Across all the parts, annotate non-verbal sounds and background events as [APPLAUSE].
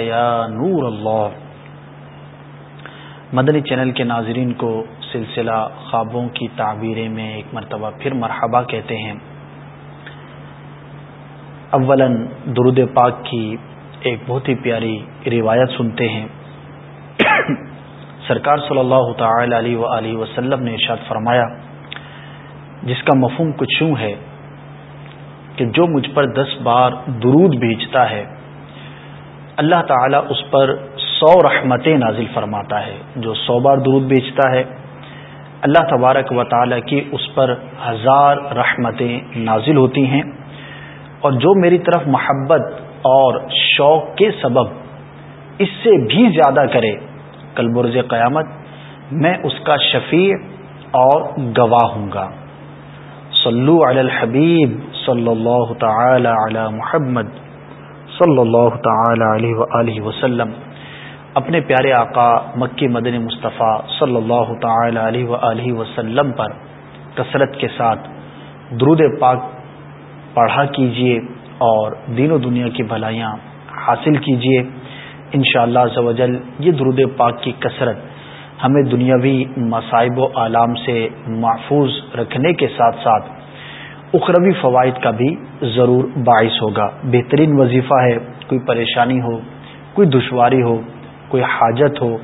یا نور اللہ مدنی چینل کے ناظرین کو سلسلہ خوابوں کی تعبیریں میں ایک مرتبہ پھر مرحبا کہتے ہیں. اولا درود پاک کی ایک بہت ہی پیاری روایت سنتے ہیں. سرکار صلی اللہ تعالی علیہ وسلم نے ارشاد فرمایا، جس کا مفہوم کچھ یوں ہے کہ جو مجھ پر دس بار درود بھیجتا ہے، اللہ تعالی اس پر سو رحمتیں نازل فرماتا ہے۔ جو سو بار درود بھیجتا ہے، اللہ تبارک و تعالی کی اس پر ہزار رحمتیں نازل ہوتی ہیں۔ اور جو میری طرف محبت اور شوق کے سبب اس سے بھی زیادہ کرے، کل برز قیامت میں اس کا شفیع اور گواہ ہوں گا۔ صلو علی الحبیب صلی اللہ تعالی علی محمد صلی اللہ تعالی علیہ وآلہ وسلم۔ اپنے پیارے آقا مکی مدن مصطفیٰ صلی اللہ تعالی علیہ وآلہ وسلم پر کثرت کے ساتھ درود پاک پڑھا کیجیے اور دین و دنیا کی بھلائیاں حاصل کیجیے۔ انشاءاللہ شاء اللہ یہ درود پاک کی کثرت ہمیں دنیاوی مصائب و عالام سے محفوظ رکھنے کے ساتھ ساتھ اخروی فوائد کا بھی ضرور باعث ہوگا۔ بہترین وظیفہ ہے کوئی پریشانی ہو، کوئی دشواری ہو، کوئی حاجت ہو،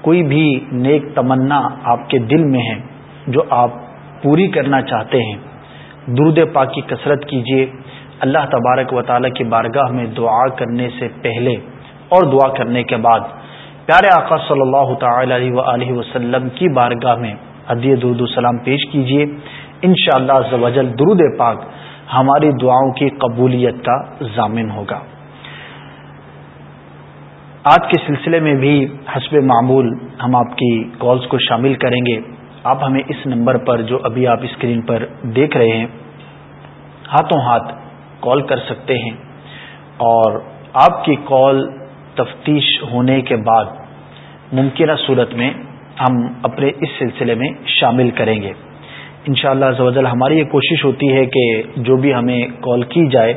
کوئی بھی نیک تمنا آپ کے دل میں ہے جو آپ پوری کرنا چاہتے ہیں۔ درود پاک کی کثرت کیجیے۔ اللہ تبارک و تعالیٰ کی بارگاہ میں دعا کرنے سے پہلے اور دعا کرنے کے بعد، پیارے آقا صلی اللہ تعالی علیہ وسلم کی بارگاہ میں حدیع درود السلام پیش کیجیے۔ ان شاء اللہ درود پاک ہماری دعاؤں کی قبولیت کا ضامن ہوگا۔ آج کے سلسلے میں بھی حسب معمول ہم آپ کی کالز کو شامل کریں گے۔ آپ ہمیں اس نمبر پر جو ابھی آپ اسکرین پر دیکھ رہے ہیں، ہاتھوں ہاتھ کال کر سکتے ہیں۔ اور آپ کی کال تفتیش ہونے کے بعد ممکنہ صورت میں ہم اپنے اس سلسلے میں شامل کریں گے۔ انشاءاللہ شاء اللہ ہماری یہ کوشش ہوتی ہے کہ جو بھی ہمیں کال کی جائے،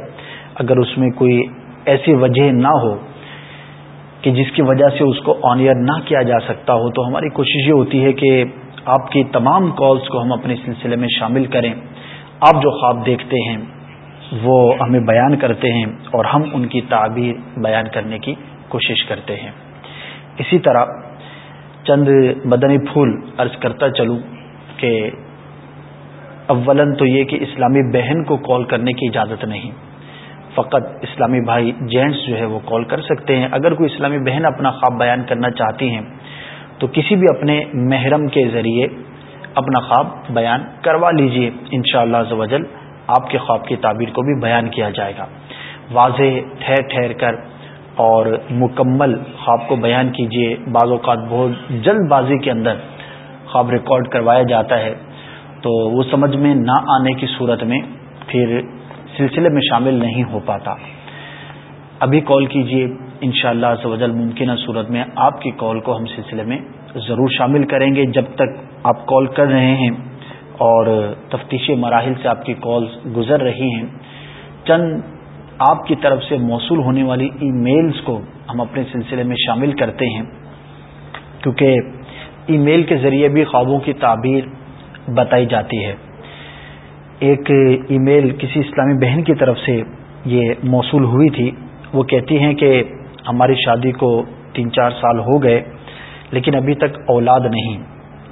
اگر اس میں کوئی ایسی وجہ نہ ہو کہ جس کی وجہ سے اس کو آن ایئر نہ کیا جا سکتا ہو، تو ہماری کوشش یہ ہوتی ہے کہ آپ کی تمام کالز کو ہم اپنے سلسلے میں شامل کریں۔ آپ جو خواب دیکھتے ہیں، وہ ہمیں بیان کرتے ہیں اور ہم ان کی تعبیر بیان کرنے کی کوشش کرتے ہیں۔ اسی طرح چند مدنی پھول عرض کرتا چلوں کہ اولن تو یہ کہ اسلامی بہن کو کال کرنے کی اجازت نہیں۔ فقط اسلامی بھائی جینٹس جو ہے وہ کال کر سکتے ہیں۔ اگر کوئی اسلامی بہن اپنا خواب بیان کرنا چاہتی ہیں، تو کسی بھی اپنے محرم کے ذریعے اپنا خواب بیان کروا لیجیے۔ انشاءاللہ شاء اللہ آپ کے خواب کی تعبیر کو بھی بیان کیا جائے گا۔ واضح ٹھہر ٹھہر کر اور مکمل خواب کو بیان کیجیے بعض اوقات بہت جلد بازی کے اندر خواب ریکارڈ کروایا جاتا ہے۔ تو وہ سمجھ میں نہ آنے کی صورت میں پھر سلسلے میں شامل نہیں ہو پاتا۔ ابھی کال کیجیے ان شاء اللہ ممکنہ صورت میں آپ کی کال کو ہم سلسلے میں ضرور شامل کریں گے۔ جب تک آپ کال کر رہے ہیں اور تفتیشی مراحل سے آپ کی کالز گزر رہی ہیں، چند آپ کی طرف سے موصول ہونے والی ای میلز کو ہم اپنے سلسلے میں شامل کرتے ہیں۔ کیونکہ ای میل کے ذریعے بھی خوابوں کی تعبیر بتائی جاتی ہے۔ ایک ای میل کسی اسلامی بہن کی طرف سے یہ موصول ہوئی تھی۔ وہ کہتی ہیں کہ ہماری شادی کو تین چار سال ہو گئے، لیکن ابھی تک اولاد نہیں۔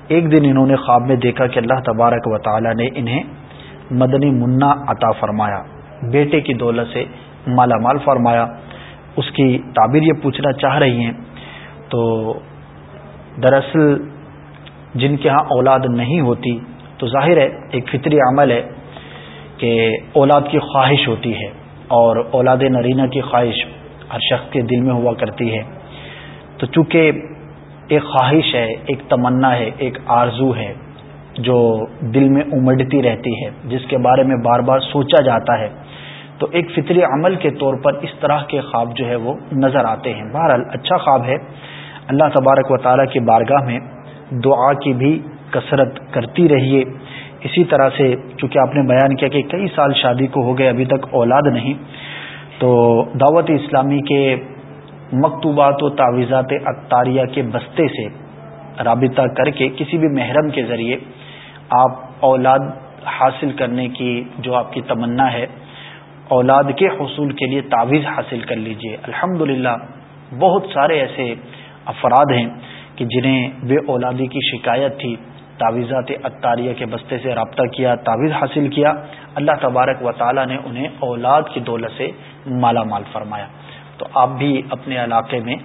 ایک دن انہوں نے خواب میں دیکھا کہ اللہ تبارک و تعالی نے انہیں مدنی منا عطا فرمایا۔ بیٹے کی دولت سے مالا مال فرمایا۔ اس کی تعبیر یہ پوچھنا چاہ رہی ہیں۔ تو دراصل جن کے ہاں اولاد نہیں ہوتی، تو ظاہر ہے ایک فطری عمل ہے کہ اولاد کی خواہش ہوتی ہے اور اولاد نرینہ کی خواہش ہر شخص کے دل میں ہوا کرتی ہے۔ تو چونکہ ایک خواہش ہے، ایک تمنا ہے، ایک آرزو ہے جو دل میں امڑتی رہتی ہے، جس کے بارے میں بار بار سوچا جاتا ہے، تو ایک فطری عمل کے طور پر اس طرح کے خواب جو ہے وہ نظر آتے ہیں۔ بہرحال اچھا خواب ہے۔ اللہ تبارک و تعالیٰ کی بارگاہ میں دعا کی بھی کثرت کرتی رہیے۔ اسی طرح سے چونکہ آپ نے بیان کیا کہ کئی سال شادی کو ہو گئے، ابھی تک اولاد نہیں۔ تو دعوت اسلامی کے مکتوبات و تعویذات اطاریہ کے بستے سے رابطہ کر کے کسی بھی محرم کے ذریعے آپ اولاد حاصل کرنے کی جو آپ کی تمنا ہے، اولاد کے حصول کے لیے تعویذ حاصل کر لیجیے۔ الحمد بہت سارے ایسے افراد ہیں کہ جنہیں بے اولادی کی شکایت تھی، تعویذات اطاریہ کے بستے سے رابطہ کیا، تعویذ حاصل کیا، اللہ تبارک و تعالی نے انہیں اولاد کی دولت سے مالا مال فرمایا۔ تو آپ بھی اپنے علاقے میں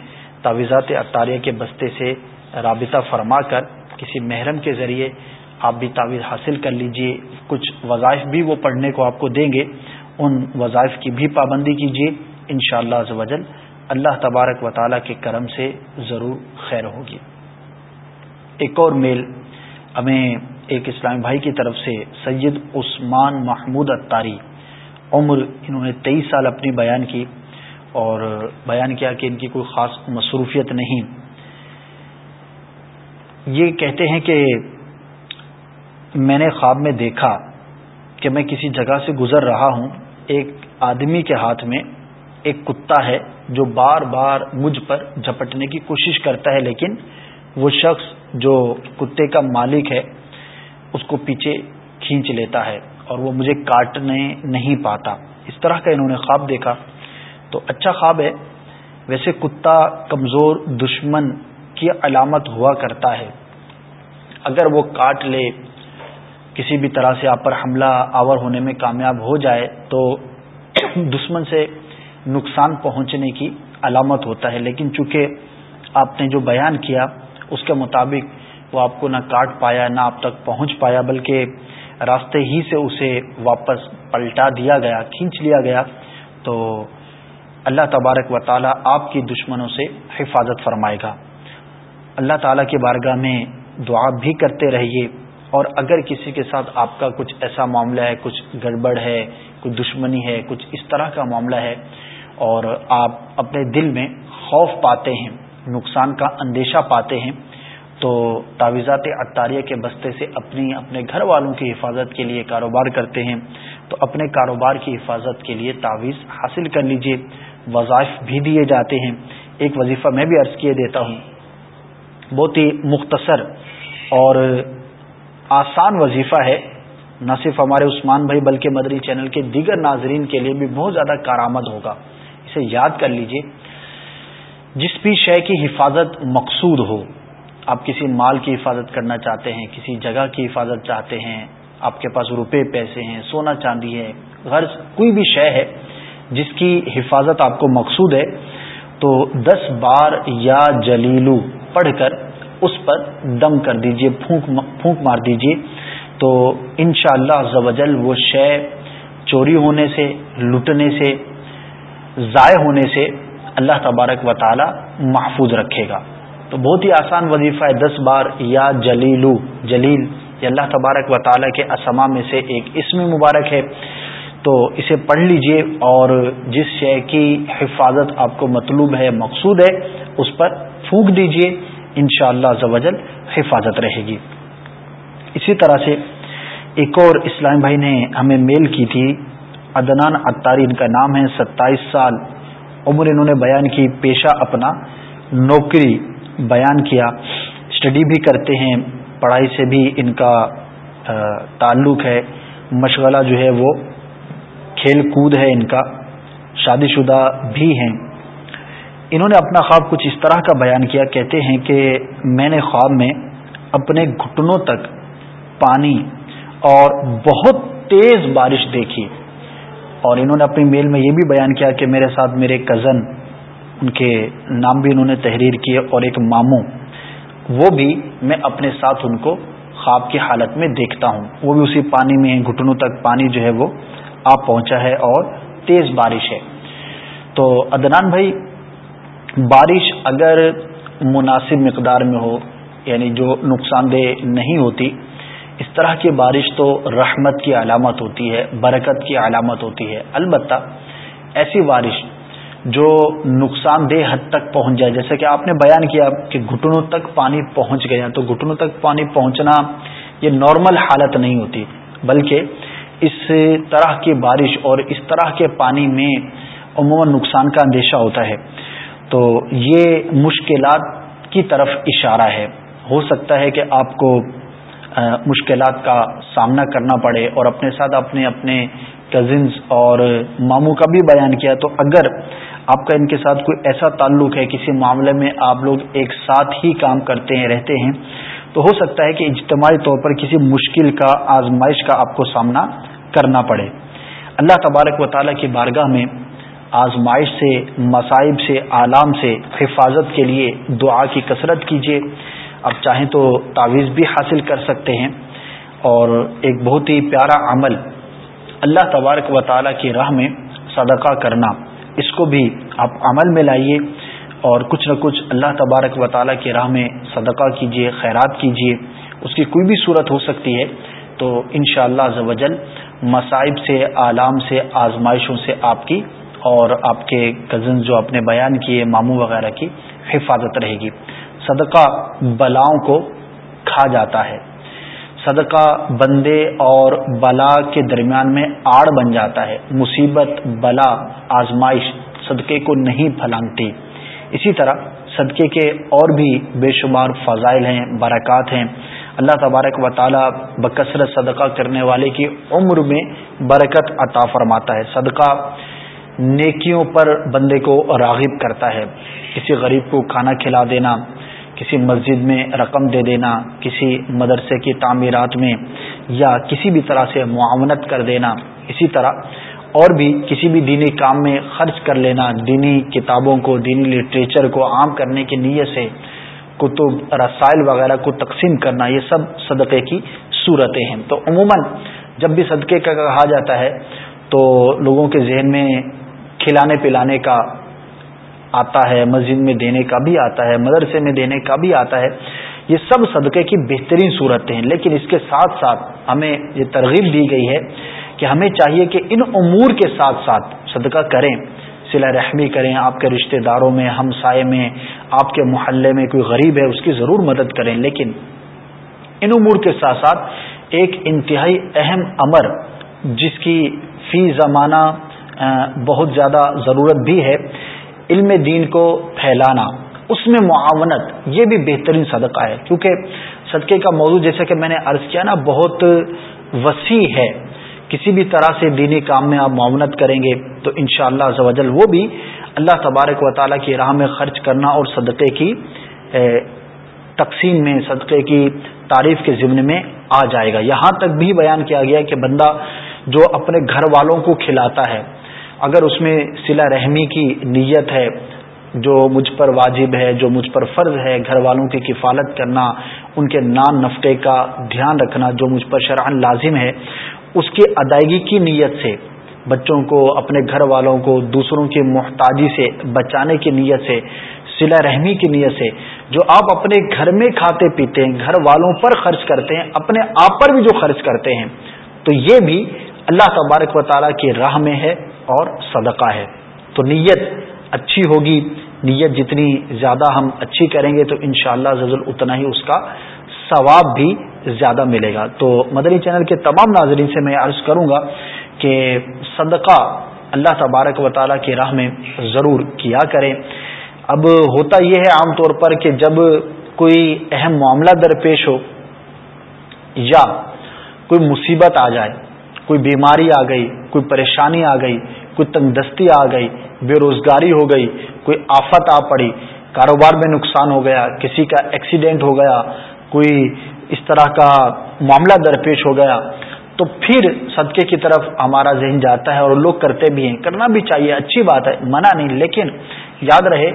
تعویذات اطاریہ کے بستے سے رابطہ فرما کر کسی محرم کے ذریعے آپ بھی تعویذ حاصل کر لیجیے۔ کچھ وظائف بھی وہ پڑھنے کو آپ کو دیں گے، ان وظائف کی بھی پابندی کیجیے ان شاء اللہ اللہ تبارک و تعالیٰ کے کرم سے ضرور خیر ہوگی۔ ایک اور میل ہمیں ایک اسلامی بھائی کی طرف سے سید عثمان محمود اتاری عمر انہوں نے تیئیس سال اپنی بیان کی اور بیان کیا کہ ان کی کوئی خاص مصروفیت نہیں۔ یہ کہتے ہیں کہ میں نے خواب میں دیکھا کہ میں کسی جگہ سے گزر رہا ہوں، ایک آدمی کے ہاتھ میں ایک کتا ہے جو بار بار مجھ پر جھپٹنے کی کوشش کرتا ہے، لیکن وہ شخص جو کتے کا مالک ہے، اس کو پیچھے کھینچ لیتا ہے اور وہ مجھے کاٹنے نہیں پاتا۔ اس طرح کا انہوں نے خواب دیکھا۔ تو اچھا خواب ہے۔ ویسے کتا کمزور دشمن کی علامت ہوا کرتا ہے۔ اگر وہ کاٹ لے، کسی بھی طرح سے آپ پر حملہ آور ہونے میں کامیاب ہو جائے، تو دشمن سے نقصان پہنچنے کی علامت ہوتا ہے۔ لیکن چونکہ آپ نے جو بیان کیا، اس کے مطابق وہ آپ کو نہ کاٹ پایا، نہ آپ تک پہنچ پایا، بلکہ راستے ہی سے اسے واپس پلٹا دیا گیا، کھینچ لیا گیا۔ تو اللہ تبارک و تعالی آپ کی دشمنوں سے حفاظت فرمائے گا۔ اللہ تعالیٰ کی بارگاہ میں دعا بھی کرتے رہیے۔ اور اگر کسی کے ساتھ آپ کا کچھ ایسا معاملہ ہے، کچھ گڑبڑ ہے، کچھ دشمنی ہے، کچھ اس طرح کا معاملہ ہے اور آپ اپنے دل میں خوف پاتے ہیں، نقصان کا اندیشہ پاتے ہیں، تو تعویذات اطاریہ کے بستے سے اپنی، اپنے گھر والوں کی حفاظت کے لیے کاروبار کرتے ہیں۔ تو اپنے کاروبار کی حفاظت کے لیے تعویذ حاصل کر لیجیے۔ وظائف بھی دیے جاتے ہیں۔ ایک وظیفہ میں بھی عرض کیے دیتا ہوں۔ بہت ہی مختصر اور آسان وظیفہ ہے۔ نہ صرف ہمارے عثمان بھائی بلکہ مدری چینل کے دیگر ناظرین کے لیے بھی بہت زیادہ کارآمد ہوگا۔ اسے یاد کر لیجیے، جس بھی شے کی حفاظت مقصود ہو، آپ کسی مال کی حفاظت کرنا چاہتے ہیں، کسی جگہ کی حفاظت چاہتے ہیں، آپ کے پاس روپے، پیسے ہیں، سونا چاندی ہے، غرض کوئی بھی شے ہے، جس کی حفاظت آپ کو مقصود ہے، تو دس بار یا جلیلو پڑھ کر اس پر دم کر دیجیے، پھونک پھونک مار دیجیے، تو ان شاء اللہ وہ شے چوری ہونے سے، لٹنے سے ضائع ہونے سے اللہ تبارک و تعالی محفوظ رکھے گا۔ تو بہت ہی آسان وظیفہ ہے دس بار یا جلیلو، جلیل، یہ اللہ تبارک و تعالیٰ کے اسما میں سے ایک اسم مبارک ہے۔ تو اسے پڑھ لیجیے اور جس شے کی حفاظت آپ کو مطلوب ہے، مقصود ہے، اس پر پھونک دیجیے۔ ان شاء اللہ حفاظت رہے گی۔ اسی طرح سے ایک اور اسلام بھائی نے ہمیں میل کی تھی۔ ادنان اتاری ان کا نام ہے، ستائیس سال عمر انہوں نے بیان کی، پیشہ اپنا نوکری بیان کیا۔ اسٹڈی بھی کرتے ہیں، پڑھائی سے بھی ان کا تعلق ہے۔ مشغلہ جو ہے وہ کھیل کود ہے ان کا، شادی شدہ بھی ہیں۔ انہوں نے اپنا خواب کچھ اس طرح کا بیان کیا، کہتے ہیں کہ میں نے خواب میں اپنے گھٹنوں تک پانی اور بہت تیز بارش دیکھی۔ اور انہوں نے اپنی میل میں یہ بھی بیان کیا کہ میرے ساتھ میرے کزن ان کے نام بھی انہوں نے تحریر کیے اور ایک ماموں، وہ بھی میں اپنے ساتھ ان کو خواب کی حالت میں دیکھتا ہوں۔ وہ بھی اسی پانی میں گھٹنوں تک پانی جو ہے وہ آ پہنچا ہے اور تیز بارش ہے۔ تو ادنان بھائی، بارش اگر مناسب مقدار میں ہو یعنی جو نقصان دہ نہیں ہوتی اس طرح کی بارش تو رحمت کی علامت ہوتی ہے، برکت کی علامت ہوتی ہے۔ البتہ ایسی بارش جو نقصان دہ حد تک پہنچ جائے، جیسے کہ آپ نے بیان کیا کہ گھٹنوں تک پانی پہنچ گیا، تو گھٹنوں تک پانی پہنچنا یہ نارمل حالت نہیں ہوتی، بلکہ اس طرح کی بارش اور اس طرح کے پانی میں عموماً نقصان کا اندیشہ ہوتا ہے۔ تو یہ مشکلات کی طرف اشارہ ہے۔ ہو سکتا ہے کہ آپ کو مشکلات کا سامنا کرنا پڑے اور اپنے ساتھ اپنے اپنے کزنس اور ماموں کا بھی بیان کیا، تو اگر آپ کا ان کے ساتھ کوئی ایسا تعلق ہے، کسی معاملے میں آپ لوگ ایک ساتھ ہی کام کرتے ہیں، رہتے ہیں، تو ہو سکتا ہے کہ اجتماعی طور پر کسی مشکل کا، آزمائش کا آپ کو سامنا کرنا پڑے۔ اللہ تبارک و تعالیٰ کی بارگاہ میں آزمائش سے، مصائب سے عالام سے حفاظت کے لیے دعا کی کثرت کیجیے۔ آپ چاہیں تو تعویذ بھی حاصل کر سکتے ہیں اور ایک بہت ہی پیارا عمل اللہ تبارک و تعالیٰ کی راہ میں صدقہ کرنا، اس کو بھی آپ عمل میں لائیے اور کچھ نہ کچھ اللہ تبارک و تعالیٰ کی راہ میں صدقہ کیجیے، خیرات کیجیے، اس کی کوئی بھی صورت ہو سکتی ہے، تو ان شاء اللہ مصائب سے عالام سے، آزمائشوں سے آپ کی اور آپ کے کزن جو اپنے بیان کیے، ماموں وغیرہ کی حفاظت رہے گی۔ صدقہ بلاؤں کو کھا جاتا ہے۔ صدقہ بندے اور بلا کے درمیان میں آڑ بن جاتا ہے۔ مصیبت، بلا، آزمائش صدقے کو نہیں پھلانگتی۔ اسی طرح صدقے کے اور بھی بے شمار فضائل ہیں، برکات ہیں۔ اللہ تبارک و تعالی بکثرت صدقہ کرنے والے کی عمر میں برکت عطا فرماتا ہے۔ صدقہ نیکیوں پر بندے کو راغب کرتا ہے۔ کسی غریب کو کھانا کھلا دینا کسی مسجد میں رقم دے دینا، کسی مدرسے کی تعمیرات میں، یا کسی بھی طرح سے معاونت کر دینا، اسی طرح اور بھی کسی بھی دینی کام میں خرچ کر لینا، دینی کتابوں کو، دینی لٹریچر کو عام کرنے کی نیت سے کتب، رسائل وغیرہ کو تقسیم کرنا، یہ سب صدقے کی صورتیں ہیں۔ تو عموماً جب بھی صدقے کا کہا جاتا ہے تو لوگوں کے ذہن میں کھلانے پلانے کا آتا ہے، مسجد میں دینے کا بھی آتا ہے، مدرسے میں دینے کا بھی آتا ہے۔ یہ سب صدقے کی بہترین صورتیں ہیں۔ لیکن اس کے ساتھ ساتھ ہمیں یہ ترغیب دی گئی ہے کہ ہمیں چاہیے کہ ان امور کے ساتھ ساتھ صدقہ کریں سلا رحمی کریں۔ آپ کے رشتہ داروں میں، ہم سائے میں، آپ کے محلے میں کوئی غریب ہے، اس کی ضرور مدد کریں۔ لیکن ان امور کے ساتھ ساتھ ایک انتہائی اہم امر، جس کی فی زمانہ بہت زیادہ ضرورت بھی ہے۔ علم دین کو پھیلانا، اس میں معاونت، یہ بھی بہترین صدقہ ہے۔ کیونکہ صدقے کا موضوع جیسے کہ میں نے عرض کیا نا، بہت وسیع ہے۔ کسی بھی طرح سے دینی کام میں آپ معاونت کریں گے تو ان شاء اللہ وہ بھی اللہ تبارک و تعالیٰ کی راہ میں خرچ کرنا اور صدقے کی تقسیم میں، صدقے کی تعریف کے ضمن میں آ جائے گا۔ یہاں تک بھی بیان کیا گیا کہ بندہ جو اپنے گھر والوں کو کھلاتا ہے اگر اس میں سلا رحمی کی نیت ہے، جو مجھ پر واجب ہے، جو مجھ پر فرض ہے، گھر والوں کی کفالت کرنا، ان کے نان نفقے کا دھیان رکھنا، جو مجھ پر شرعن لازم ہے، اس کی ادائیگی کی نیت سے، بچوں کو، اپنے گھر والوں کو، دوسروں کی محتاجی سے بچانے کی نیت سے سلا رحمی کی نیت سے، جو آپ اپنے گھر میں کھاتے پیتے ہیں، گھر والوں پر خرچ کرتے ہیں، اپنے آپ پر بھی جو خرچ کرتے ہیں، تو یہ بھی اللہ تبارک و تعالیٰ کی راہ میں ہے۔ اور صدقہ ہے۔ تو نیت اچھی ہوگی۔ نیت جتنی زیادہ ہم اچھی کریں گے تو انشاءاللہ شاء اللہ اتنا ہی اس کا ثواب بھی زیادہ ملے گا۔ تو مدنی چینل کے تمام ناظرین سے میں عرض کروں گا کہ صدقہ اللہ تبارک و تعالیٰ کی راہ میں ضرور کیا کریں۔ اب ہوتا یہ ہے عام طور پر کہ جب کوئی اہم معاملہ درپیش ہو یا کوئی مصیبت آ جائے، کوئی بیماری آ گئی کوئی پریشانی آ گئی، کوئی تنگ دستی آ گئی بے روزگاری ہو گئی، کوئی آفت آ پڑی، کاروبار میں نقصان ہو گیا، کسی کا ایکسیڈنٹ ہو گیا، کوئی اس طرح کا معاملہ درپیش ہو گیا، تو پھر صدقے کی طرف ہمارا ذہن جاتا ہے اور لوگ کرتے بھی ہیں۔ کرنا بھی چاہیے، اچھی بات ہے، منع نہیں، لیکن یاد رہے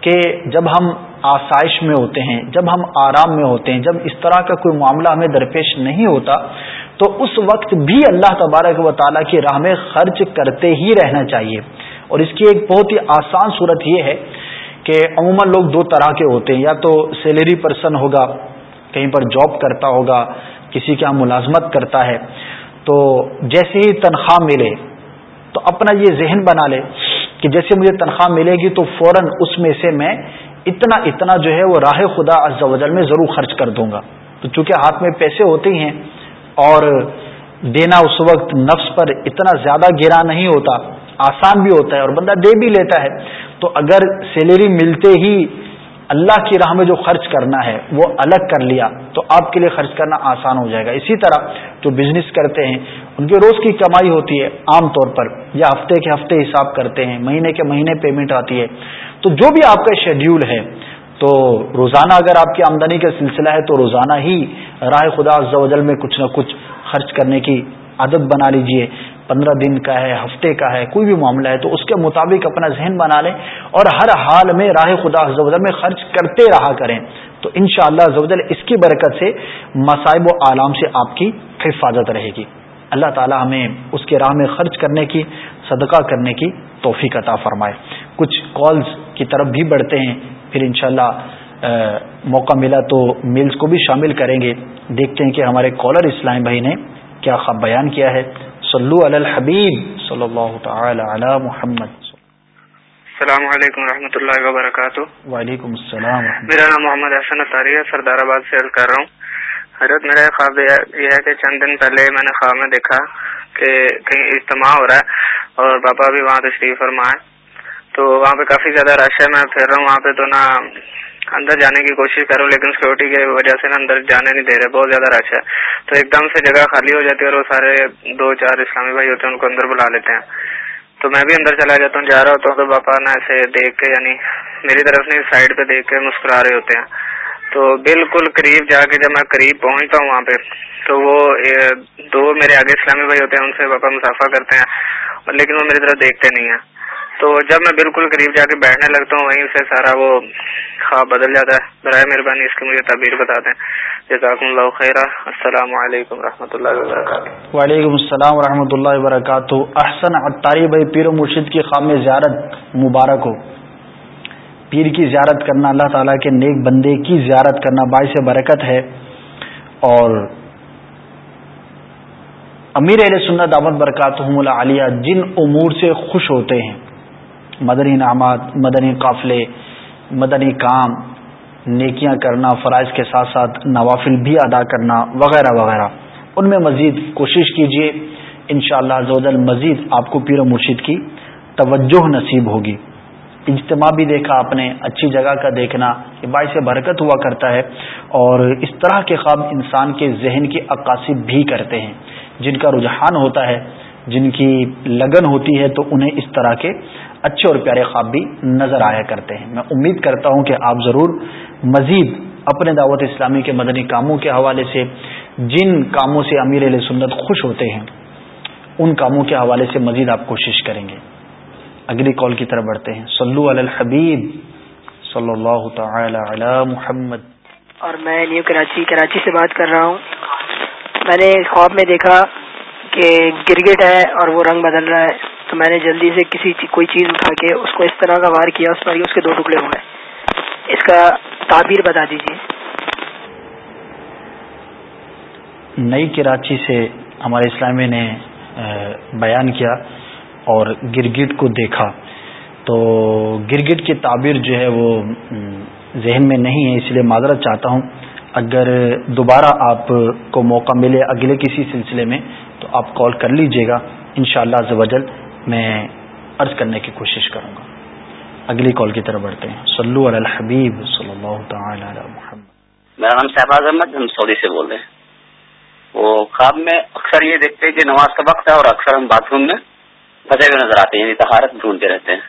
کہ جب ہم آسائش میں ہوتے ہیں، جب ہم آرام میں ہوتے ہیں، جب اس طرح کا کوئی معاملہ ہمیں درپیش نہیں ہوتا تو اس وقت بھی اللہ تبارک و تعالیٰ کی راہ میں خرچ کرتے ہی رہنا چاہیے۔ اور اس کی ایک بہت ہی آسان صورت یہ ہے کہ عموماً لوگ دو طرح کے ہوتے ہیں۔ یا تو سیلری پرسن ہوگا، کہیں پر جاب کرتا ہوگا، کسی کے یہاں ملازمت کرتا ہے۔ تو جیسے ہی تنخواہ ملے، تو اپنا یہ ذہن بنا لے کہ جیسے مجھے تنخواہ ملے گی، تو فوراً اس میں سے میں اتنا اتنا جو ہے وہ راہ خدا از وجل میں ضرور خرچ کر دوں گا۔ تو چونکہ ہاتھ میں پیسے ہوتے ہی ہیں اور دینا اس وقت نفس پر اتنا زیادہ گرا نہیں ہوتا، آسان بھی ہوتا ہے اور بندہ دے بھی لیتا ہے۔ تو اگر سیلری ملتے ہی اللہ کی راہ میں جو خرچ کرنا ہے، وہ الگ کر لیا، تو آپ کے لیے خرچ کرنا آسان ہو جائے گا۔ اسی طرح جو بزنس کرتے ہیں، ان کے روز کی کمائی ہوتی ہے عام طور پر، یا ہفتے کے ہفتے حساب کرتے ہیں، مہینے کے مہینے پیمنٹ آتی ہے۔ تو جو بھی آپ کا شیڈیول ہے تو روزانہ اگر آپ کی آمدنی کا سلسلہ ہے تو روزانہ ہی راہ خدا زوجل میں کچھ نہ کچھ خرچ کرنے کی عادت بنا لیجیے۔ پندرہ دن کا ہے، ہفتے کا ہے، کوئی بھی معاملہ ہے تو اس کے مطابق اپنا ذہن بنا لیں اور ہر حال میں راہ خدا زوجل میں خرچ کرتے رہا کریں۔ تو ان شاء اللہ اس کی برکت سے مصائب و عالام سے آپ کی حفاظت رہے گی۔ اللہ تعالی ہمیں اس کے راہ میں خرچ کرنے کی، صدقہ کرنے کی توفیق عطا فرمائے۔ کچھ کالز کی طرف بھی بڑھتے ہیں۔ پھر انشاءاللہ موقع ملا تو میلز کو بھی شامل کریں گے۔ دیکھتے ہیں کہ ہمارے کالر اسلام بھائی نے کیا خواب بیان کیا ہے۔ صلو علی الحبیب صلی اللہ تعالی علی محمد۔ السلام علیکم و رحمۃ اللہ وبرکاتہ۔ وعلیکم السلام میرا نام محمد حسن اطاری ہے سردار آباد سے عرض کر رہا ہوں۔ حضرت میرا خواب یہ ہے کہ چند دن پہلے میں نے خواب میں دیکھا کہ کہیں اجتماع ہو رہا ہے اور پاپا بھی وہاں تشریف فرما ہے۔ تو وہاں پہ کافی زیادہ رش ہے، میں پھر رہا ہوں۔ وہاں پہ تو نہ اندر جانے کی کوشش کروں، لیکن سیکورٹی کی وجہ سے نا اندر جانے نہیں دے رہے۔ بہت زیادہ رش ہے۔ تو ایک دم سے جگہ خالی ہو جاتی ہے اور وہ سارے دو چار اسلامی بھائی ہوتے ہیں، ان کو اندر بلا لیتے ہیں۔ تو میں بھی اندر چلا جاتا ہوں، جا رہا ہوتا ہوں۔ تو پاپا نا ایسے دیکھ کے یعنی میری طرف نہیں سائڈ پہ دیکھ کے مسکرا رہے ہوتے ہیں۔ تو بالکل قریب جا کے جب میں قریب پہنچتا ہوں وہاں پہ، تو وہ دو میرے آگے اسلامی بھائی ہوتے ہیں، ان سے پاپا مسافہ کرتے ہیں، لیکن وہ میری طرف دیکھتے نہیں ہیں۔ تو جب میں بالکل قریب جا کے بیٹھنے لگتا ہوں، وہیں سے سارا وہ خواب بدل جاتا ہے۔ برائے مہربانی اس کی مجھے تعبیر بتا دیں۔ جزاکم اللہ خیر السلام علیکم و اللہ وبرکاتہ۔ وعلیکم السلام و اللہ وبرکاتہ۔ احسن اطاری بھائی، پیر و مرشد کی خواب زیارت مبارک ہو۔ پیر کی زیارت کرنا اللہ تعالیٰ کے نیک بندے کی زیارت کرنا باعث برکت ہے۔ اور امیر علیہ سنت دعوت برکات علیہ جن امور سے خوش ہوتے ہیں۔ مدنی انعامات، مدنی قافلے، مدنی کام، نیکیاں کرنا، فرائض کے ساتھ ساتھ نوافل بھی ادا کرنا، وغیرہ وغیرہ۔ ان میں مزید کوشش کیجیے ان شاء اللہ مزید آپ کو پیر و مرشد کی توجہ نصیب ہوگی۔ اجتماع بھی دیکھا آپ نے، اچھی جگہ کا دیکھنا یہ باعث برکت ہوا کرتا ہے اور اس طرح کے خواب انسان کے ذہن کی عکاسی بھی کرتے ہیں۔ جن کا رجحان ہوتا ہے، جن کی لگن ہوتی ہے تو انہیں اس طرح کے اچھے اور پیارے خواب بھی نظر آیا کرتے ہیں۔ میں امید کرتا ہوں کہ آپ ضرور مزید اپنے دعوت اسلامی کے مدنی کاموں کے حوالے سے، جن کاموں سے امیر علیہ سنت خوش ہوتے ہیں، ان کاموں کے حوالے سے مزید آپ کوشش کریں گے۔ اگلی کال کی طرف بڑھتے ہیں۔ صلو علی الحبیب۔ صلی اللہ تعالی علی محمد۔ اور میں نیو کراچی کراچی سے بات کر رہا ہوں۔ میں نے خواب میں دیکھا کہ گرگٹ ہے اور وہ رنگ بدل رہا ہے۔ تو میں نے جلدی سے کسی کوئی چیز اٹھا کے اس کو اس طرح کا وار کیا، اس پر اس کے دو ٹکڑے ہو گئے۔ اس کا تعبیر بتا دیجیے نئی کراچی سے ہمارے اسلامی نے بیان کیا اور گرگٹ کو دیکھا۔ تو گرگٹ کی تعبیر جو ہے وہ ذہن میں نہیں ہے، اس لیے معذرت چاہتا ہوں۔ اگر دوبارہ آپ کو موقع ملے اگلے کسی سلسلے میں، تو آپ کال کر لیجیے گا، انشاءاللہ شاء اللہ میں عرض کرنے کی کوشش کروں گا۔ اگلی کال کی طرف بڑھتے ہیں۔ صلو علی الحبیب صلی اللہ تعالی علی محمد۔ میرا نام شہباز احمد ہم سعودی سے بول رہے ہیں۔ وہ خواب میں اکثر یہ دیکھتے ہیں کہ نماز کا وقت ہے اور اکثر ہم باتھ روم میں پھنسے ہوئے نظر آتے ہیں یعنی تہارت ڈھونڈتے رہتے ہیں۔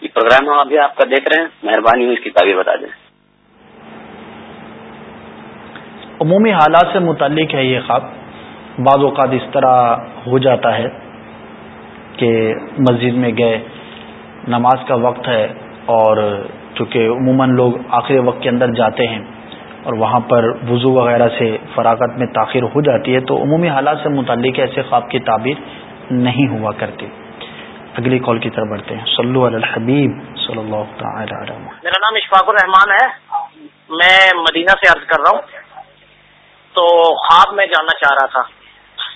یہ پروگرام ہم ابھی آپ کا دیکھ رہے ہیں مہربانی اس کی تعبیر بتا دیں۔ عمومی حالات سے متعلق ہے یہ خواب۔ بعض اوقات اس طرح ہو جاتا ہے۔ کہ مسجد میں گئے، نماز کا وقت ہے اور چونکہ عموماً لوگ آخری وقت کے اندر جاتے ہیں اور وہاں پر وضو وغیرہ سے فراغت میں تاخیر ہو جاتی ہے، تو عمومی حالات سے متعلق ایسے خواب کی تعبیر نہیں ہوا کرتی۔ اگلی کال کی طرف بڑھتے ہیں۔ صلو علی الحبیب صلی اللہ تعالی علی میرا نام اشفاق الرحمان ہے۔ میں مدینہ سے عرض کر رہا ہوں۔ تو خواب میں جاننا چاہ رہا تھا۔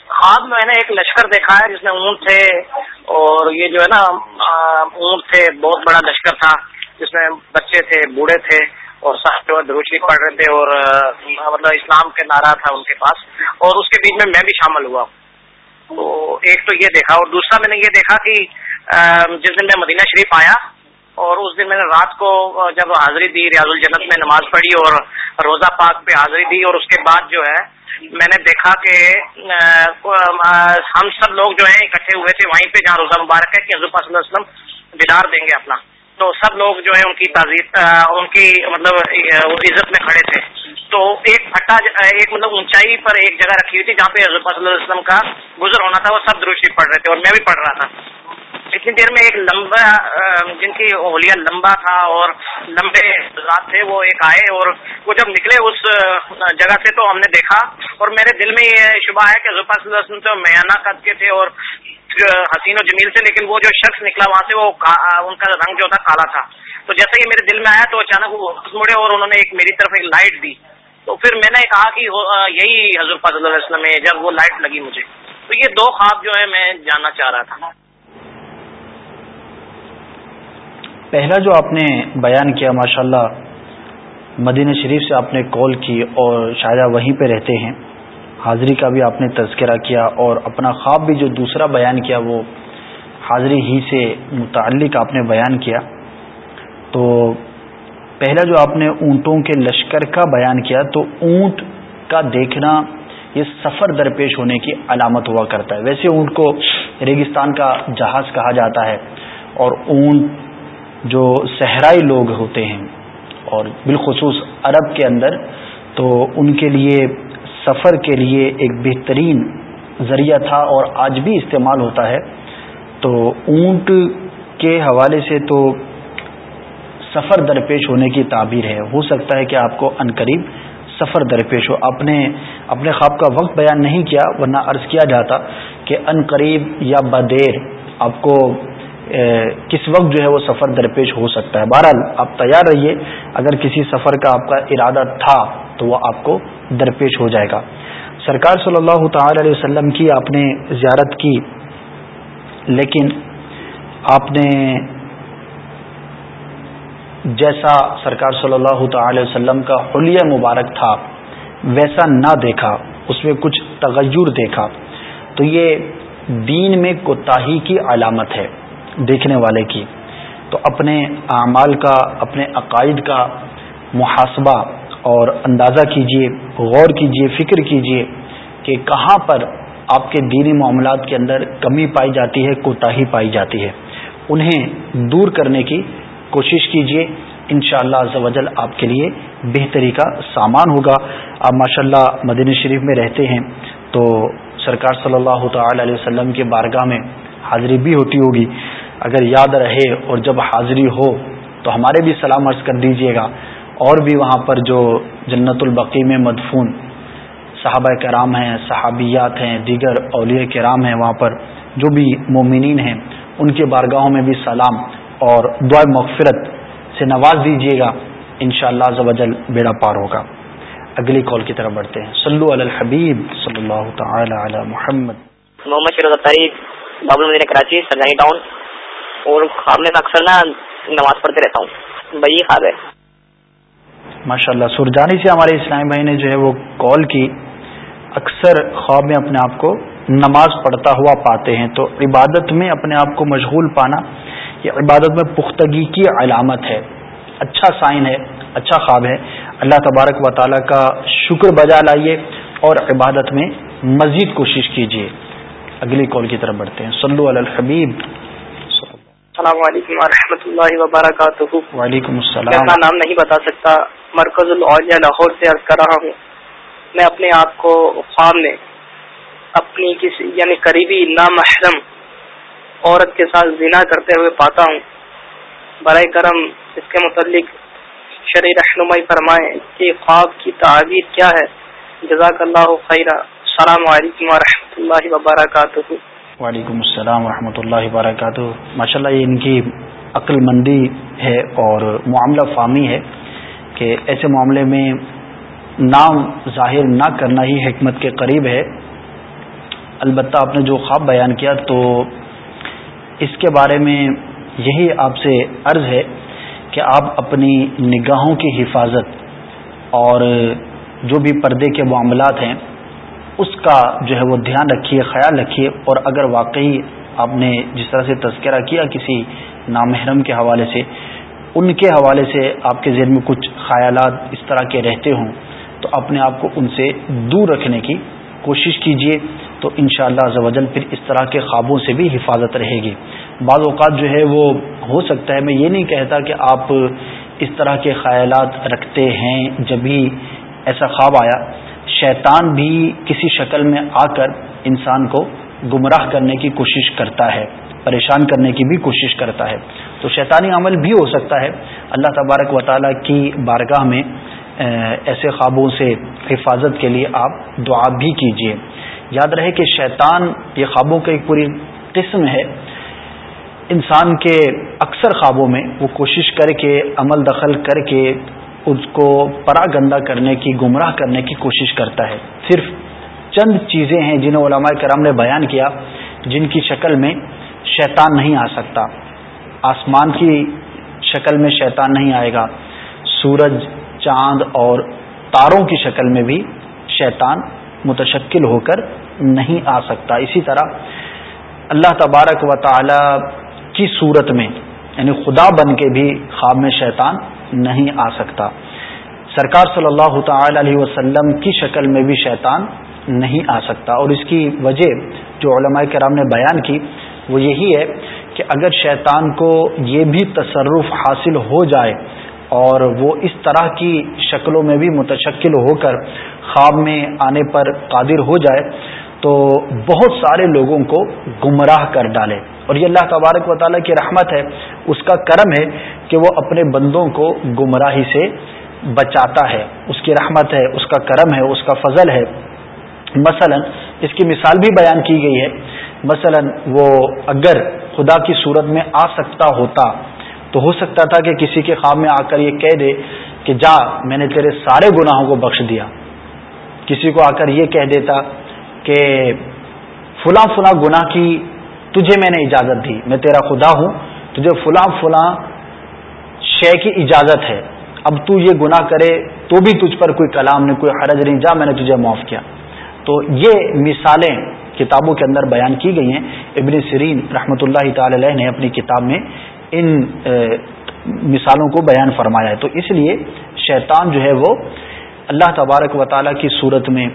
خواب میں نے ایک لشکر دیکھا ہے جس میں اونٹ تھے اور یہ جو ہے نا اونٹ تھے، بہت بڑا لشکر تھا، جس میں بچے تھے، بوڑھے تھے اور ساتھ جو دروشی پڑھ رہے تھے اور مطلب اسلام کے نعرہ تھا ان کے پاس اور اس کے بیچ میں میں بھی شامل ہوا۔ تو ایک تو یہ دیکھا اور دوسرا میں نے یہ دیکھا کہ جس دن میں مدینہ شریف آیا اور اس دن میں نے رات کو جب حاضری دی، ریاض الجنت میں نماز پڑھی اور روزہ پاک پہ حاضری دی اور اس کے بعد جو ہے، میں نے دیکھا کہ ہم سب لوگ جو ہیں اکٹھے ہوئے تھے، وہیں پہ جہاں روزہ مبارک ہے، کہ حضور صلی اللہ علیہ وسلم دیدار دیں گے اپنا۔ تو سب لوگ جو ہے ان کی تعزیت ان کی مطلب عزت میں کھڑے تھے۔ تو ایک پھٹا ایک مطلب اونچائی پر ایک جگہ رکھی ہوئی تھی، جہاں پہ حضرت صلی اللہ علیہ وسلم کا گزر ہونا تھا، وہ سب دروشی پڑھ رہے تھے اور میں بھی پڑھ رہا تھا۔ اتنی دیر میں ایک لمبا جن کی اولیا لمبا تھا اور لمبے رات تھے، وہ ایک آئے اور وہ جب نکلے اس جگہ سے تو ہم نے دیکھا اور میرے دل میں یہ شبہ ہے کہ صلی اللہ علیہ وسلم تو میانہ قد کے تھے اور حسین و جمیل سے، لیکن وہ جو شخص نکلا وہاں سے وہ ان کا رنگ جو تھا کالا تھا۔ تو جیسے ہی میرے دل میں آیا تو اچانک وہ مڑے اور انہوں نے ایک میری طرف ایک لائٹ دی۔ تو پھر میں نے کہا کہ یہی حضرت فضل اللہ وسلم ہے، جب وہ لائٹ لگی مجھے۔ تو یہ دو خواب جو ہے میں جاننا چاہ رہا تھا۔ پہلا جو آپ نے بیان کیا، ماشاءاللہ، مدینہ شریف سے آپ نے کال کی اور شاید وہیں پہ رہتے ہیں۔ حاضری کا بھی آپ نے تذکرہ کیا اور اپنا خواب بھی جو دوسرا بیان کیا، وہ حاضری ہی سے متعلق آپ نے بیان کیا۔ تو پہلا جو آپ نے اونٹوں کے لشکر کا بیان کیا، تو اونٹ کا دیکھنا، یہ سفر درپیش ہونے کی علامت ہوا کرتا ہے۔ ویسے اونٹ کو ریگستان کا جہاز کہا جاتا ہے اور اونٹ جو صحرائی لوگ ہوتے ہیں اور بالخصوص عرب کے اندر، تو ان کے لیے سفر کے لیے ایک بہترین ذریعہ تھا اور آج بھی استعمال ہوتا ہے۔ تو اونٹ کے حوالے سے تو سفر درپیش ہونے کی تعبیر ہے۔ ہو سکتا ہے کہ آپ کو عنقریب سفر درپیش ہو۔ اپنے اپنے خواب کا وقت بیان نہیں کیا، ورنہ عرض کیا جاتا کہ ان قریب یا بدیر، آپ کو کس وقت جو ہے وہ سفر درپیش ہو سکتا ہے؟ بہرحال، آپ تیار رہیے۔ اگر کسی سفر کا آپ کا ارادہ تھا، تو وہ آپ کو درپیش ہو جائے گا۔ سرکار صلی اللہ تعالی علیہ وسلم کی آپ نے زیارت کی، لیکن آپ نے جیسا سرکار صلی اللہ تعالی وسلم کا حلیہ مبارک تھا، ویسا نہ دیکھا، اس میں کچھ تغیر دیکھا۔ تو یہ دین میں کوتاہی کی علامت ہے۔ دیکھنے والے کی۔ تو اپنے اعمال کا، اپنے عقائد کا محاسبہ اور اندازہ کیجیے، غور کیجیے، فکر کیجیے کہ کہاں پر آپ کے دینی معاملات کے اندر کمی پائی جاتی ہے، کوتاہی پائی جاتی ہے۔ انہیں دور کرنے کی کوشش کیجیے۔ ان شاء اللہ آپ کے لیے بہتری کا سامان ہوگا۔ آپ ماشاء اللہ مدینہ شریف میں رہتے ہیں تو سرکار صلی اللہ تعالی علیہ وسلم کے بارگاہ میں حاضری بھی ہوتی ہوگی۔ اگر یاد رہے اور جب حاضری ہو تو ہمارے بھی سلام عرض کر دیجیے گا۔ اور بھی وہاں پر جو جنت البقی میں مدفون صحابہ کرام ہیں، صحابیات ہیں، دیگر اولیاء کرام ہیں وہاں پر، جو بھی مومنین ہیں، ان کے بارگاہوں میں بھی سلام اور دعا مغفرت سے نواز دیجیے گا۔ ان شاء اللہ بیڑا پار ہوگا۔ اگلی کال کی طرف بڑھتے ہیں۔ صلو علی الحبیب صلی اللہ تعالی علی محمد۔ محمد کراچی ٹاؤن۔ اور خواب میں اکثر نا نماز پڑھتے رہتا ہوں۔ بھائی خواب ہے۔ ماشاء اللہ سرجانی سے ہمارے اسلام بھائی نے جو ہے وہ کال کی۔ اکثر خواب میں اپنے آپ کو نماز پڑھتا ہوا پاتے ہیں۔ تو عبادت میں اپنے آپ کو مشغول پانا یہ عبادت میں پختگی کی علامت ہے۔ اچھا سائن ہے اچھا خواب ہے۔ اللہ تبارک و تعالیٰ کا شکر بجا لائیے اور عبادت میں مزید کوشش کیجیے۔ اگلی کال کی طرف بڑھتے ہیں۔ سلو الحبیب۔ السلام علیکم ورحمۃ اللہ وبرکاتہ۔ وعلیکم السلام۔ میں اپنا نام نہیں بتا سکتا مرکز الاولیاء لاہور سے عرض کر رہا ہوں۔ میں اپنے آپ کو خواب میں اپنی کسی یعنی قریبی نامحرم عورت کے ساتھ زنا کرتے ہوئے پاتا ہوں۔ برائے کرم اس کے متعلق شرع رہنمائی فرمائیں کہ خواب کی تعبیر کیا ہے۔ جزاک اللہ خیرہ السلام علیکم ورحمۃ اللہ وبرکاتہ۔ وعلیکم السلام ورحمۃ اللہ وبرکاتہ۔ ماشاء اللہ یہ ان کی عقل مندی ہے اور معاملہ فامی ہے کہ ایسے معاملے میں نام ظاہر نہ کرنا ہی حکمت کے قریب ہے۔ البتہ آپ نے جو خواب بیان کیا تو اس کے بارے میں یہی آپ سے عرض ہے کہ آپ اپنی نگاہوں کی حفاظت اور جو بھی پردے کے معاملات ہیں اس کا جو ہے وہ دھیان رکھیے، خیال رکھیے اور اگر واقعی آپ نے جس طرح سے تذکرہ کیا کسی نامحرم کے حوالے سے، ان کے حوالے سے آپ کے ذہن میں کچھ خیالات اس طرح کے رہتے ہوں، تو اپنے آپ کو ان سے دور رکھنے کی کوشش کیجیے تو ان شاء اللہ پھر اس طرح کے خوابوں سے بھی حفاظت رہے گی۔ بعض اوقات جو ہے وہ ہو سکتا ہے، میں یہ نہیں کہتا کہ آپ اس طرح کے خیالات رکھتے ہیں، جب بھی ایسا خواب آیا۔ شیطان بھی کسی شکل میں آ کر انسان کو گمراہ کرنے کی کوشش کرتا ہے، پریشان کرنے کی بھی کوشش کرتا ہے۔ تو شیطانی عمل بھی ہو سکتا ہے۔ اللہ تبارک و تعالیٰ کی بارگاہ میں ایسے خوابوں سے حفاظت کے لیے آپ دعا بھی کیجیے یاد رہے کہ شیطان یہ خوابوں کا ایک پوری قسم ہے۔ انسان کے اکثر خوابوں میں وہ کوشش کر کے، عمل دخل کر کے اس کو پرا گندا کرنے کی، گمراہ کرنے کی کوشش کرتا ہے۔ صرف چند چیزیں ہیں جنہیں علماء کرام نے بیان کیا، جن کی شکل میں شیطان نہیں آ سکتا۔ آسمان کی شکل میں شیطان نہیں آئے گا۔ سورج، چاند اور تاروں کی شکل میں بھی شیطان متشکل ہو کر نہیں آ سکتا۔ اسی طرح اللہ تبارک و تعالی کی صورت میں یعنی خدا بن کے بھی خواب میں شیطان نہیں آ سکتا۔ سرکار صلی اللہ تعالی علیہ وسلم کی شکل میں بھی شیطان نہیں آ سکتا۔ اور اس کی وجہ جو علماء کرام نے بیان کی وہ یہی ہے کہ اگر شیطان کو یہ بھی تصرف حاصل ہو جائے اور وہ اس طرح کی شکلوں میں بھی متشکل ہو کر خواب میں آنے پر قادر ہو جائے تو بہت سارے لوگوں کو گمراہ کر ڈالے۔ اور یہ اللہ تبارک و تعالیٰ کی رحمت ہے، اس کا کرم ہے کہ وہ اپنے بندوں کو گمراہی سے بچاتا ہے۔ اس کی رحمت ہے، اس کا کرم ہے، اس کا فضل ہے۔ مثلا اس کی مثال بھی بیان کی گئی ہے۔ مثلا وہ اگر خدا کی صورت میں آ سکتا ہوتا، تو ہو سکتا تھا کہ کسی کے خواب میں آ کر یہ کہہ دے کہ جا، میں نے تیرے سارے گناہوں کو بخش دیا۔ کسی کو آ کر یہ کہہ دیتا کہ فلاں فلاں گناہ کی تجھے میں نے اجازت دی، میں تیرا خدا ہوں، تجھے فلاں فلاں شے کی اجازت ہے۔ اب تو یہ گناہ کرے تو بھی تجھ پر کوئی کلام نہیں، کوئی حرج نہیں، جا، میں نے تجھے معاف کیا۔ تو یہ مثالیں کتابوں کے اندر بیان کی گئی ہیں۔ ابن سرین رحمۃ اللہ تعالی علیہ نے اپنی کتاب میں ان مثالوں کو بیان فرمایا ہے۔ تو اس لیے شیطان جو ہے وہ اللہ تبارک و تعالیٰ کی صورت میں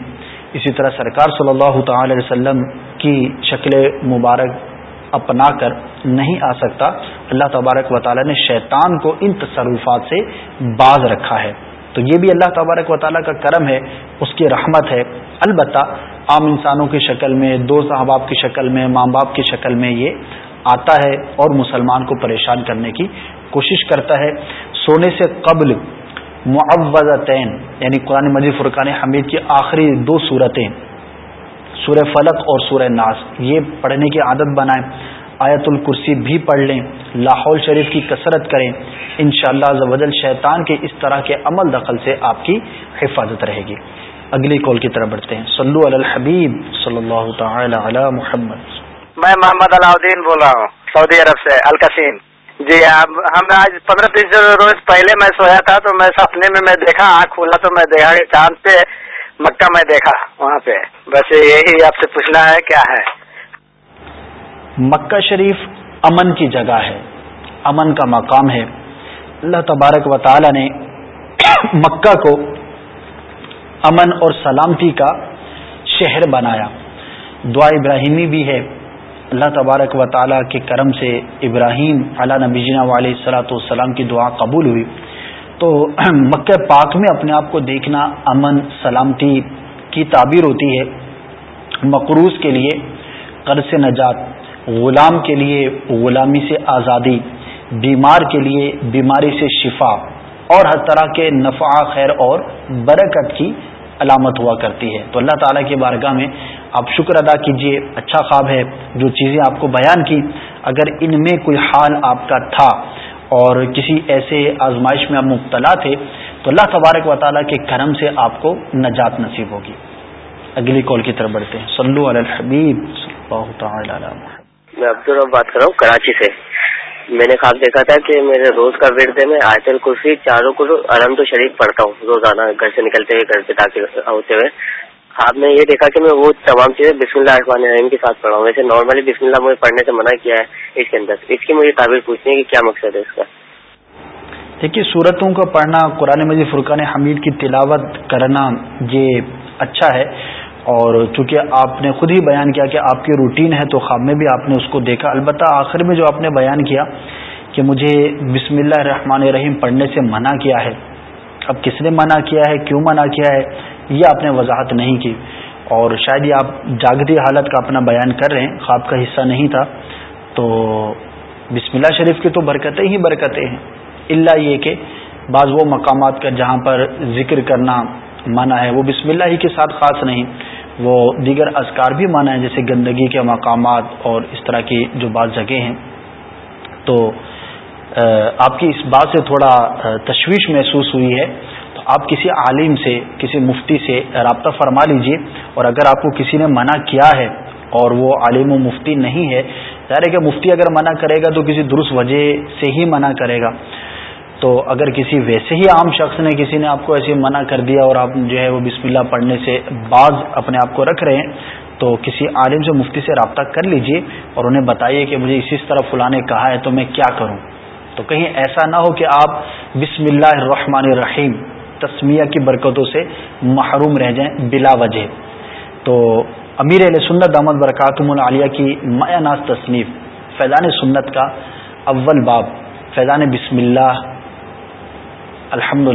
اسی طرح سرکار صلی اللہ تعالی علیہ وسلم کی شکل مبارک اپنا کر نہیں آ سکتا، اللہ تبارک و تعالیٰ نے شیطان کو ان تصرفات سے باز رکھا ہے۔ تو یہ بھی اللہ تبارک و تعالیٰ کا کرم ہے، اس کی رحمت ہے۔ البتہ عام انسانوں کی شکل میں دوست احباب کی شکل میں، ماں باپ کی شکل میں یہ آتا ہے اور مسلمان کو پریشان کرنے کی کوشش کرتا ہے۔ سونے سے قبل معوضتین یعنی قرآن مجید، فرقان حمید کی آخری دو صورتیں، سورہ فلق اور سورہ ناس۔ یہ پڑھنے کی عادت بنائیں، آیت الکرسی بھی پڑھ لیں، لاہور شریف کی کثرت کریں۔ ان شاء اللہ شیطان کے اس طرح کے عمل دخل سے آپ کی حفاظت رہے گی۔ اگلی کال کی طرف بڑھتے ہیں۔ صلو علی الحبیب صلی اللہ تعالی علی محمد۔ میں محمد علاؤدین بول رہا ہوں، سعودی عرب سے القسیم جی ہم آج پندرہ بیس روز پہلے میں سویا تھا، تو میں سپنے میں میں دیکھا، آنکھ کھولا تو میں دیکھا کہ چاند پہ مکہ میں دیکھا، وہاں پہ۔ بس یہی آپ سے پوچھنا ہے، کیا ہے؟ مکہ شریف امن کی جگہ ہے، امن کا مقام ہے۔ اللہ تبارک و تعالی نے [COUGHS] مکہ کو امن اور سلامتی کا شہر بنایا۔ دعا ابراہیمی بھی ہے۔ اللہ تبارک و تعالیٰ کے کرم سے ابراہیم علیہ نبی جینا علیہ السلاۃ والسلام کی دعا قبول ہوئی۔ تو [CLEARS THROAT] مکہ پاک میں اپنے آپ کو دیکھنا امن، سلامتی کی تعبیر ہوتی ہے۔ مقروض کے لیے قرض نجات، غلام کے لیے غلامی سے آزادی، بیمار کے لیے بیماری سے شفا، اور ہر طرح کے نفع، خیر اور برکت کی علامت ہوا کرتی ہے۔ تو اللہ تعالیٰ کی بارگاہ میں آپ شکر ادا کیجیے اچھا خواب ہے جو چیزیں آپ کو بیان کی۔ اگر ان میں کوئی حال آپ کا تھا اور کسی ایسے آزمائش میں آپ مبتلا تھے، تو اللہ تبارک و تعالیٰ کے کرم سے آپ کو نجات نصیب ہوگی۔ اگلی کال کی طرف بڑھتے ہیں۔ سلو الحبیب میں عبد بات کر رہا ہوں، کراچی سے۔ میں نے خواب دیکھا تھا کہ میرے روز کا ورد ہے، میں آیت الکرسی چاروں کو الحمد و شریف پڑھتا ہوں، روزانہ گھر سے نکلتے ہوئے، گھر سے داخل ہوتے ہوئے۔ خواب میں یہ دیکھا کہ میں وہ تمام چیزیں بسم اللہ الرحمن الرحیم کے ساتھ پڑھا ہوں۔ ویسے نارملی بسم اللہ مجھے پڑھنے سے منع کیا ہے اس کے اندر۔ اس کی مجھے تعبیر پوچھنی ہے کہ کیا مقصد ہے اس کا۔ دیکھیے صورتوں کا پڑھنا، قرآن مجید، فرقان حمید کی تلاوت کرنا یہ اچھا ہے۔ اور چونکہ آپ نے خود ہی بیان کیا کہ آپ کی روٹین ہے تو خواب میں بھی آپ نے اس کو دیکھا۔ البتہ آخر میں جو آپ نے بیان کیا کہ مجھے بسم اللہ الرحمن الرحیم پڑھنے سے منع کیا ہے۔ اب کس نے منع کیا ہے؟ کیوں منع کیا ہے؟ یہ آپ نے وضاحت نہیں کی۔ اور شاید یہ آپ جاگتی حالت کا اپنا بیان کر رہے ہیں، خواب کا حصہ نہیں تھا۔ تو بسم اللہ شریف کی تو برکتیں ہی برکتیں ہیں۔ اللہ یہ کہ بعض وہ مقامات کا جہاں پر ذکر کرنا مانا ہے، وہ بسم اللہ ہی کے ساتھ خاص نہیں، وہ دیگر اذکار بھی مانا ہے، جیسے گندگی کے مقامات اور اس طرح کی جو بعض جگہ ہیں۔ تو آپ کی اس بات سے تھوڑا تشویش محسوس ہوئی ہے۔ تو آپ کسی عالم سے، کسی مفتی سے رابطہ فرما لیجیے۔ اور اگر آپ کو کسی نے منع کیا ہے اور وہ عالم و مفتی نہیں ہے، ظاہر ہے کہ مفتی اگر منع کرے گا تو کسی درست وجہ سے ہی منع کرے گا۔ تو اگر کسی ویسے ہی عام شخص نے کسی نے آپ کو ایسے منع کر دیا اور آپ جو ہے وہ بسم اللہ پڑھنے سے بعض اپنے آپ کو رکھ رہے ہیں، تو کسی عالم سے مفتی سے رابطہ کر لیجیے اور انہیں بتائیے کہ مجھے اسی طرح فلاں نے کہا ہے تو میں کیا کروں۔ تو کہیں ایسا نہ ہو کہ آپ بسم اللہ الرحمن الرحیم تسمیہ کی برکتوں سے محروم رہ جائیں بلا وجہ۔ تو امیر علیہ سنت احمد برکاتم العالیہ کی مایا ناز تصنیف فیضان سنت کا اول باب، فیضان بسم اللہ الحمد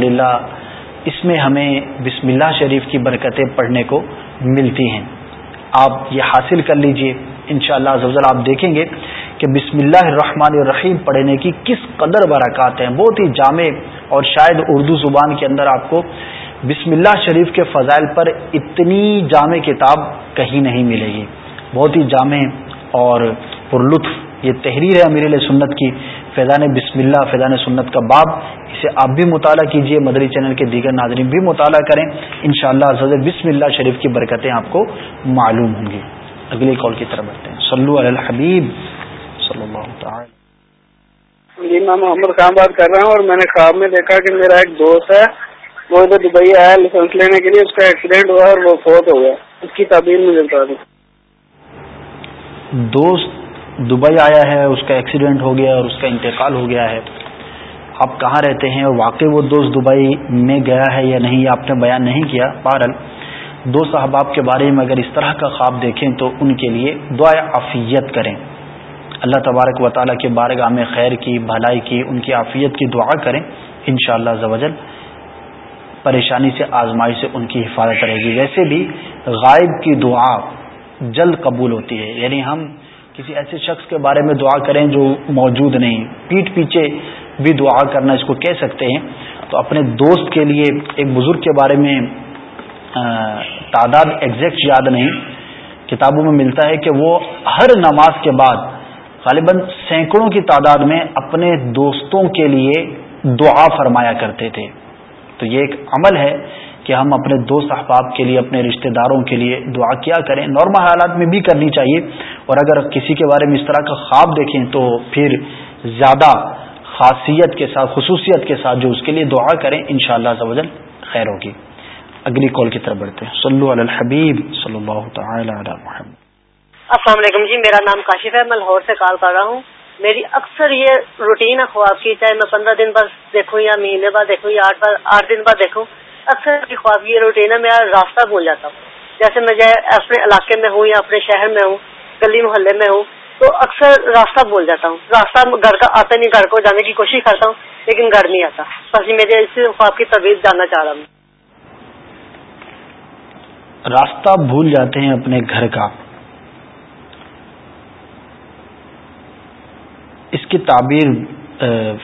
اس میں ہمیں بسم اللہ شریف کی برکتیں پڑھنے کو ملتی ہیں۔ آپ یہ حاصل کر لیجیے، انشاءاللہ شاء اللہ آپ دیکھیں گے کہ بسم اللہ الرحمن الرحیم پڑھنے کی کس قدر برکات ہیں۔ بہت ہی جامع اور شاید اردو زبان کے اندر آپ کو بسم اللہ شریف کے فضائل پر اتنی جامع کتاب کہیں نہیں ملے گی۔ بہت ہی جامع اور پر لطف یہ تحریر ہے امیر علیہ سنت کی۔ فیضان بسم اللہ فیضان سنت کا باب اسے آپ بھی مطالعہ کیجیے مدری چینل کے دیگر ناظرین بھی مطالعہ کریں۔ انشاءاللہ شاء اللہ بسم اللہ شریف کی برکتیں آپ کو معلوم ہوں گی۔ اگلی کال کی طرف بڑھتے ہیں۔ صلو علی الحبیب۔ صلی اللہ تعالی۔ جی میں محمد خان بات کر رہا ہوں اور میں نے خواب میں دیکھا کہ میرا ایک دوست ہے وہ ادھر دبئی آیا لائسنس لینے کے لیے اس کا ایکسیڈنٹ ہوا اور وہ فوت ہو گیا۔ اس کی تعبیر مجھے بتا دیں۔ دوست دبئی آیا ہے، اس کا ایکسیڈنٹ ہو گیا اور اس کا انتقال ہو گیا ہے۔ آپ کہاں رہتے ہیں واقعی وہ دوست دبئی میں گیا ہے یا نہیں، آپ نے بیان نہیں کیا۔ بہرحال دوست احباب کے بارے میں اگر اس طرح کا خواب دیکھیں تو ان کے لیے دعا عافیت کریں۔ اللہ تبارک و تعالیٰ کے بارگاہ میں خیر کی، بھلائی کی، ان کی عافیت کی دعا کریں۔ ان شاء اللہ پریشانی سے آزمائی سے ان کی حفاظت رہے گی۔ ویسے بھی غائب کی دعا جلد قبول ہوتی ہے۔ یعنی ہم کسی ایسے شخص کے بارے میں دعا کریں جو موجود نہیں۔ پیٹ پیچھے بھی دعا کرنا اس کو کہہ سکتے ہیں۔ تو اپنے دوست کے لیے ایک بزرگ کے بارے میں تعداد ایگزیکٹ یاد نہیں۔ کتابوں میں ملتا ہے کہ وہ ہر نماز کے بعد غالباً سینکڑوں کی تعداد میں اپنے دوستوں کے لیے دعا فرمایا کرتے تھے۔ تو یہ ایک عمل ہے۔ کہ ہم اپنے دوست احباب کے لیے، اپنے رشتہ داروں کے لیے دعا کیا کریں۔ نارمل حالات میں بھی کرنی چاہیے۔ اور اگر کسی کے بارے میں اس طرح کا خواب دیکھیں تو پھر زیادہ خاصیت کے ساتھ، خصوصیت کے ساتھ جو اس کے لیے دعا کریں ان شاء اللہ خیر ہوگی۔ اگلی کال کی طرف بڑھتے ہیں۔ صلو علی الحبیب صلی اللہ تعالی علی محمد۔ السلام علیکم جی میرا نام کاشف ہے۔ میں لاہور سے کال کر رہا ہوں۔ میری اکثر یہ روٹین ہے خواب کی، چاہے میں پندرہ دن بعد دیکھوں یا مہینے بعد دیکھوں یا آٹھ آٹھ دن بعد دیکھوں۔ اکثر کی خواب کی روٹین ہے میں راستہ بھول جاتا ہوں۔ جیسے میں اپنے علاقے میں ہوں یا اپنے شہر میں ہوں، گلی محلے میں ہوں، تو اکثر راستہ بھول جاتا ہوں۔ راستہ گھر کا آتا نہیں، گھر کو جانے کی کوشش کرتا ہوں، لیکن گھر نہیں آتا۔ بس میرے اس خواب کی طبیعت جاننا چاہ رہا ہوں۔ راستہ بھول جاتے ہیں اپنے گھر کا۔ اس کی تعبیر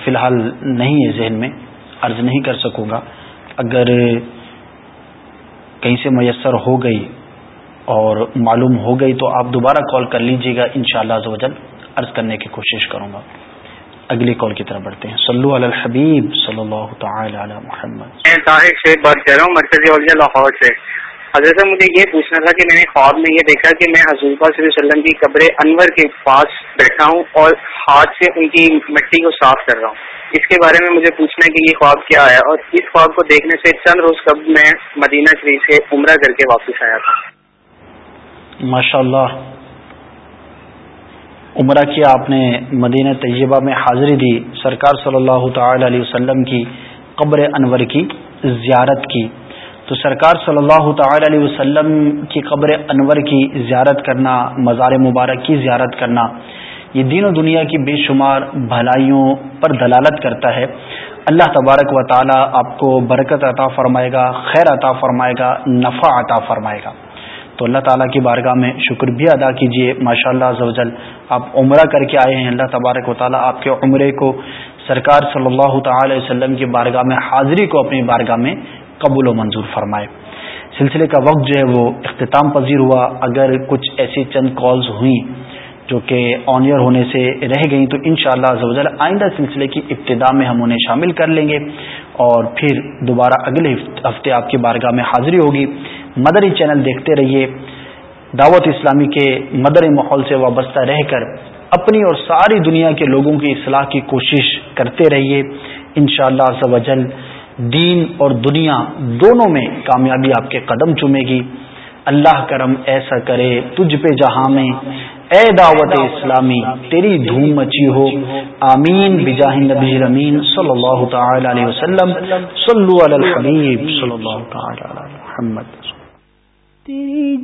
فی الحال نہیں ہے ذہن میں، عرض نہیں کر سکوں گا۔ اگر کہیں سے میسر ہو گئی اور معلوم ہو گئی تو آپ دوبارہ کال کر لیجیے گا ان شاء اللہ عرض کرنے کی کوشش کروں گا۔ اگلی کال کی طرف بڑھتے ہیں۔ صلو علی الحبیب صلی اللہ تعالی علی محمد۔ میں طاہر شیخ بات کر رہا ہوں، مرکزی لاہور سے۔ اچھا، حضرت مجھے یہ پوچھنا تھا کہ میں نے خواب میں یہ دیکھا کہ میں حضور صلی اللہ علیہ وسلم کی قبر انور کے پاس بیٹھا ہوں اور ہاتھ سے ان کی مٹی کو صاف کر رہا ہوں۔ اس کے بارے میں مجھے پوچھنا ہے کہ یہ خواب کیا ہے اور اس خواب کو دیکھنے سے چند روز قبل میں مدینہ شریف سے عمرہ کر کے واپس آیا تھا۔ ماشاء اللہ عمرہ کیا آپ نے مدینہ طیبہ میں حاضری دی، سرکار صلی اللہ تعالی علیہ وسلم کی قبر انور کی زیارت کی۔ تو سرکار صلی اللہ تعالی علیہ وسلم کی قبر انور کی زیارت کرنا، مزار مبارک کی زیارت کرنا، یہ دین و دنیا کی بے شمار بھلائیوں پر دلالت کرتا ہے۔ اللہ تبارک و تعالی آپ کو برکت عطا فرمائے گا، خیر عطا فرمائے گا، نفع عطا فرمائے گا۔ تو اللہ تعالیٰ کی بارگاہ میں شکر بھی ادا کیجیے ماشاء اللہ آپ عمرہ کر کے آئے ہیں۔ اللہ تبارک و تعالیٰ آپ کے عمرے کو سرکار صلی اللہ تعالی وسلم کی بارگاہ میں، حاضری کو اپنی بارگاہ میں قبول و منظور فرمائے۔ سلسلے کا وقت جو ہے وہ اختتام پذیر ہوا۔ اگر کچھ ایسی چند کالز ہوئیں جو کہ آنیئر ہونے سے رہ گئیں تو ان شاء اللہ آئندہ سلسلے کی ابتدا میں ہم انہیں شامل کر لیں گے۔ اور پھر دوبارہ اگلے ہفتے آپ کی بارگاہ میں حاضری ہوگی۔ مدری چینل دیکھتے رہیے۔ دعوت اسلامی کے مدری ماحول سے وابستہ رہ کر اپنی اور ساری دنیا کے لوگوں کی اصلاح کی کوشش کرتے رہیے۔ ان شاء اللہ دین اور دنیا دونوں میں کامیابی آپ کے قدم چومے گی۔ اللہ کرم ایسا کرے تجھ پہ جہاں میں۔ اے دعوت اسلامی، تیری دھوم مچی ہو۔ آمین۔ بجاہ نبی امین صلی اللہ تعالی علیہ وسلم۔ صلو علی الحبیب صلی اللہ تعالی علی محمد تیری